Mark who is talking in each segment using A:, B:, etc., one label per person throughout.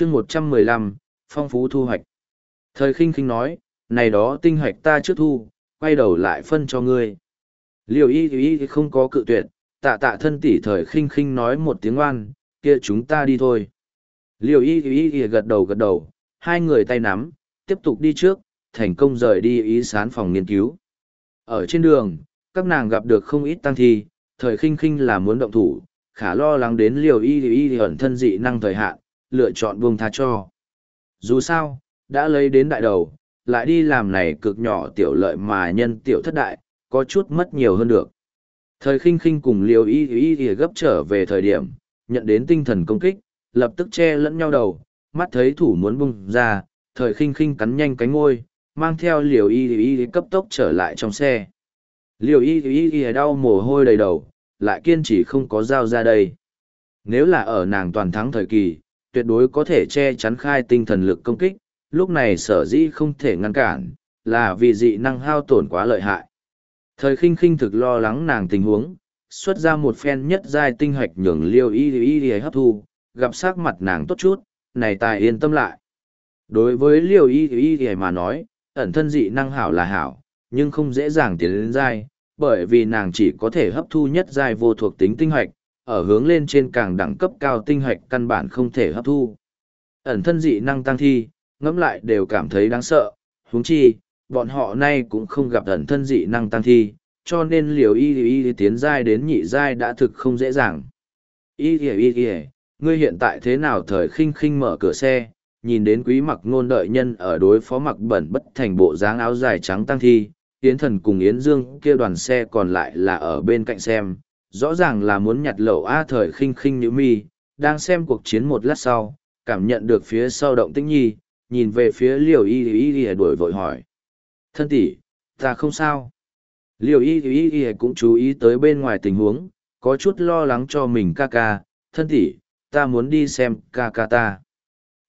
A: chương một trăm mười lăm, phong phú thu hoạch. Thời khinh khinh nói, này đó tinh hoạch ta trước thu, quay đầu lại phân cho ngươi. Liều y y không có cự tuyệt, tạ tạ thân tỷ thời khinh khinh nói một tiếng oan, kia chúng ta đi thôi. Liều y y y gật đầu gật đầu, hai người tay nắm, tiếp tục đi trước, thành công rời đi ý sán phòng nghiên cứu. Ở trên đường, các nàng gặp được không ít tăng thi, thời khinh khinh là muốn động thủ, khả lo lắng đến liều y y ẩn thân dị năng thời hạn lựa chọn buông tha cho. Dù sao, đã lấy đến đại đầu, lại đi làm này cực nhỏ tiểu lợi mà nhân tiểu thất đại, có chút mất nhiều hơn được. Thời khinh khinh cùng liều y y y gấp trở về thời điểm, nhận đến tinh thần công kích, lập tức che lẫn nhau đầu, mắt thấy thủ muốn bung ra, thời khinh khinh cắn nhanh cánh ngôi, mang theo liều y y cấp tốc trở lại trong xe. Liều y y y đau mồ hôi đầy đầu, lại kiên trì không có dao ra đây. Nếu là ở nàng toàn thắng thời kỳ tuyệt đối có thể che chắn khai tinh thần lực công kích lúc này sở dĩ không thể ngăn cản là vì dị năng hao tổn quá lợi hại. Thời khinh khinh thực lo lắng nàng tình huống xuất ra một phen nhất giai tinh hoạch nhường liêu y y y hấp thu gặp sắc mặt nàng tốt chút này tài yên tâm lại. Đối với liêu y y y mà nói ẩn thân dị năng hảo là hảo, nhưng không dễ dàng tiến đến giai, bởi vì nàng chỉ có thể hấp thu nhất giai vô thuộc tính tinh hoạch, ở hướng lên trên càng đẳng cấp cao tinh hạch căn bản không thể hấp thu. Ẩn thân dị năng tăng thi, ngẫm lại đều cảm thấy đáng sợ, huống chi, bọn họ nay cũng không gặp ẩn thân dị năng tăng thi, cho nên liều y y tiến giai đến nhị giai đã thực không dễ dàng. Y y y y, ngươi hiện tại thế nào thời khinh khinh mở cửa xe, nhìn đến quý mặc ngôn đợi nhân ở đối phó mặc bẩn bất thành bộ dáng áo dài trắng tăng thi, Yến Thần cùng Yến Dương kia đoàn xe còn lại là ở bên cạnh xem, rõ ràng là muốn nhặt lẩu A thời khinh khinh như mi, đang xem cuộc chiến một lát sau, cảm nhận được phía sau động tĩnh nhi, nhìn về phía liều y y y đuổi vội hỏi. Thân tỷ, ta không sao. Liều y y y cũng chú ý tới bên ngoài tình huống, có chút lo lắng cho mình ca ca, thân tỷ, ta muốn đi xem ca ca ta.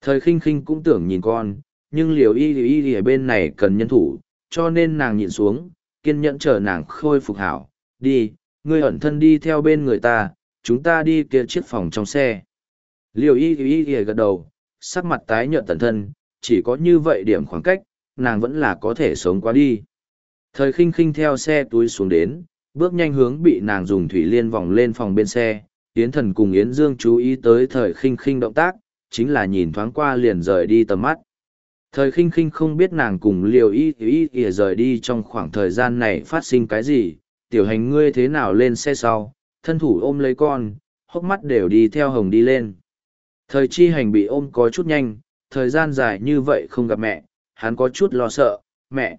A: Thời khinh khinh cũng tưởng nhìn con, nhưng liều y y y bên này cần nhân thủ, cho nên nàng nhìn xuống, kiên nhẫn chờ nàng khôi phục hảo. Đi, ngươi ẩn thân đi theo bên người ta, chúng ta đi kia chiếc phòng trong xe. Liều y y y gật đầu, sắc mặt tái nhợt tận thân, chỉ có như vậy điểm khoảng cách, nàng vẫn là có thể sống qua đi. Thời khinh khinh theo xe túi xuống đến, bước nhanh hướng bị nàng dùng thủy liên vòng lên phòng bên xe. Yến thần cùng Yến Dương chú ý tới thời khinh khinh động tác, chính là nhìn thoáng qua liền rời đi tầm mắt. Thời khinh khinh không biết nàng cùng liều y y y rời đi trong khoảng thời gian này phát sinh cái gì, tiểu hành ngươi thế nào lên xe sau, thân thủ ôm lấy con, hốc mắt đều đi theo hồng đi lên. Thời chi hành bị ôm có chút nhanh, thời gian dài như vậy không gặp mẹ, hắn có chút lo sợ, mẹ.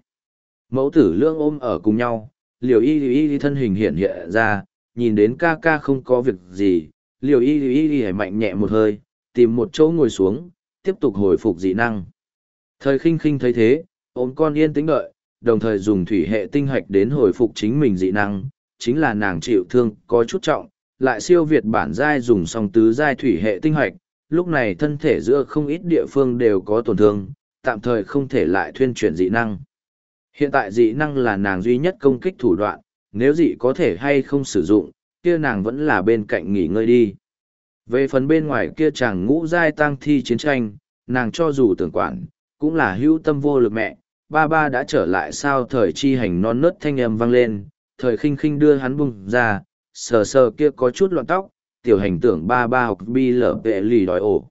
A: Mẫu tử lương ôm ở cùng nhau, liều y y y thân hình hiện hiện ra, nhìn đến ca ca không có việc gì, liều y y y mạnh nhẹ một hơi, tìm một chỗ ngồi xuống, tiếp tục hồi phục dị năng. Thời khinh khinh thấy thế, ôm con yên tĩnh đợi, đồng thời dùng thủy hệ tinh hạch đến hồi phục chính mình dị năng, chính là nàng chịu thương có chút trọng, lại siêu việt bản giai dùng song tứ giai thủy hệ tinh hạch, lúc này thân thể giữa không ít địa phương đều có tổn thương, tạm thời không thể lại thuyên chuyển dị năng. Hiện tại dị năng là nàng duy nhất công kích thủ đoạn, nếu dị có thể hay không sử dụng, kia nàng vẫn là bên cạnh nghỉ ngơi đi. Về phần bên ngoài kia chàng ngũ giai tăng thi chiến tranh, nàng cho dù tưởng quản, cũng là hữu tâm vô lực mẹ, ba ba đã trở lại sao thời chi hành non nớt thanh âm vang lên, thời khinh khinh đưa hắn bung ra, sờ sờ kia có chút loạn tóc, tiểu hành tưởng ba ba học bi lở vệ lì đòi ổ.